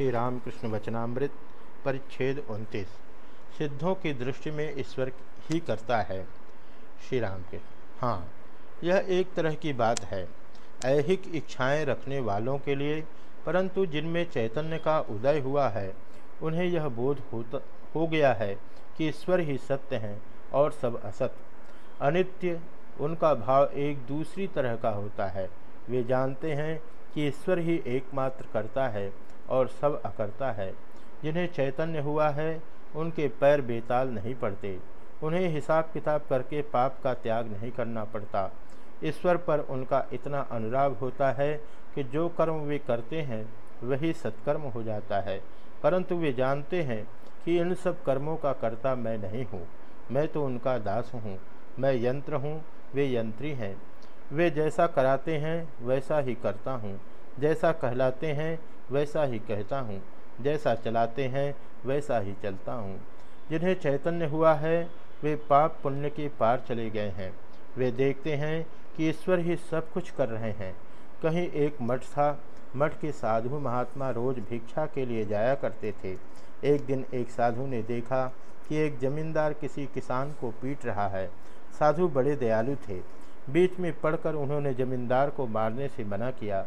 श्री रामकृष्ण वचनामृत, परिच्छेद उनतीस। सिद्धों की दृष्टि में ईश्वर ही करता है। श्री राम के हाँ यह एक तरह की बात है। ऐहिक इच्छाएँ रखने वालों के लिए, परंतु जिनमें चैतन्य का उदय हुआ है, उन्हें यह बोध होता, हो गया है कि ईश्वर ही सत्य हैं और सब असत। अनित्य, उनका भाव एक दूसरी तरह का होता है। वे जानते हैं कि ईश्वर ही एकमात्र करता है और सब अकर्ता है। जिन्हें चैतन्य हुआ है, उनके पैर बेताल नहीं पड़ते। उन्हें हिसाब किताब करके पाप का त्याग नहीं करना पड़ता। ईश्वर पर उनका इतना अनुराग होता है कि जो कर्म वे करते हैं, वही सत्कर्म हो जाता है। परंतु वे जानते हैं कि इन सब कर्मों का कर्ता मैं नहीं हूँ। मैं तो उनका दास हूँ। मैं यंत्र हूँ। वे यंत्री हैं। वे जैसा कराते हैं, वैसा ही करता हूँ। जैसा कहलाते हैं, वैसा ही कहता हूँ। जैसा चलाते हैं, वैसा ही चलता हूँ। जिन्हें चैतन्य हुआ है, वे पाप पुण्य के पार चले गए हैं। वे देखते हैं कि ईश्वर ही सब कुछ कर रहे हैं। कहीं एक मठ था। मठ के साधु महात्मा रोज भिक्षा के लिए जाया करते थे। एक दिन एक साधु ने देखा कि एक जमींदार किसी किसान को पीट रहा है। साधु बड़े दयालु थे। बीच में पढ़कर उन्होंने जमींदार को मारने से मना किया।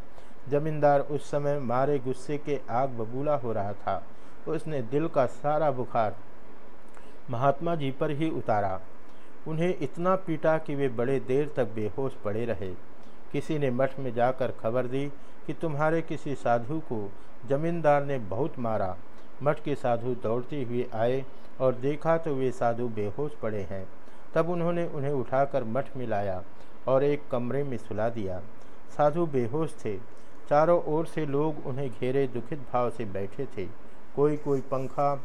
जमींदार उस समय मारे गुस्से के आग बबूला हो रहा था। उसने दिल का सारा बुखार महात्मा जी पर ही उतारा। उन्हें इतना पीटा कि वे बड़े देर तक बेहोश पड़े रहे। किसी ने मठ में जाकर खबर दी कि तुम्हारे किसी साधु को जमींदार ने बहुत मारा। मठ के साधु दौड़ते हुए आए और देखा तो वे साधु बेहोश पड़े हैं। तब उन्होंने उन्हें उठाकर मठ में लाया। और एक कमरे में सुला दिया। साधु बेहोश थे। चारों ओर से लोग उन्हें घेरे दुखित भाव से बैठे थे। कोई कोई पंखा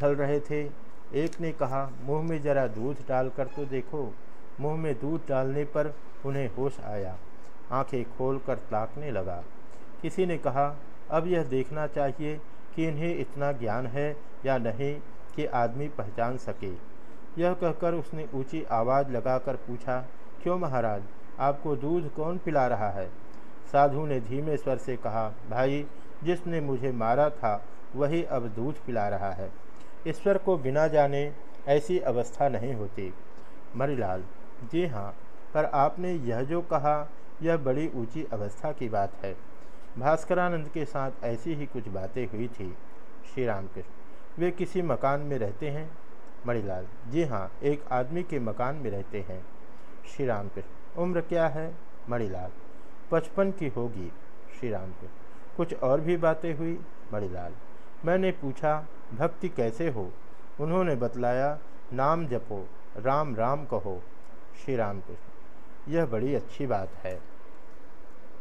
झल रहे थे। एक ने कहा, मुँह में जरा दूध डालकर तो देखो। मुँह में दूध डालने पर उन्हें होश आया। आँखें खोलकर ताकने लगा। किसी ने कहा, अब यह देखना चाहिए कि इन्हें इतना ज्ञान है या नहीं कि आदमी पहचान सके। यह कहकर उसने ऊँची आवाज़ लगाकर पूछा क्यों महाराज? आपको दूध कौन पिला रहा है? साधु ने धीमे स्वर से कहा, भाई, जिसने मुझे मारा था, वही अब दूध पिला रहा है। ईश्वर को बिना जाने ऐसी अवस्था नहीं होती। मरीलाल, जी हाँ पर आपने यह जो कहा, यह बड़ी ऊँची अवस्था की बात है। भास्करानंद के साथ ऐसी ही कुछ बातें हुई थी। श्री रामकृष्ण वे किसी मकान में रहते हैं? मणिलाल जी हाँ एक आदमी के मकान में रहते हैं। श्री राम रामकृष्ण उम्र क्या है? मणिलाल। पचपन की होगी श्री राम कृष्ण कुछ और भी बातें हुई? मणिलाल। मैंने पूछा, भक्ति कैसे हो? उन्होंने बतलाया, नाम जपो, राम राम कहो श्री राम कृष्ण यह बड़ी अच्छी बात है।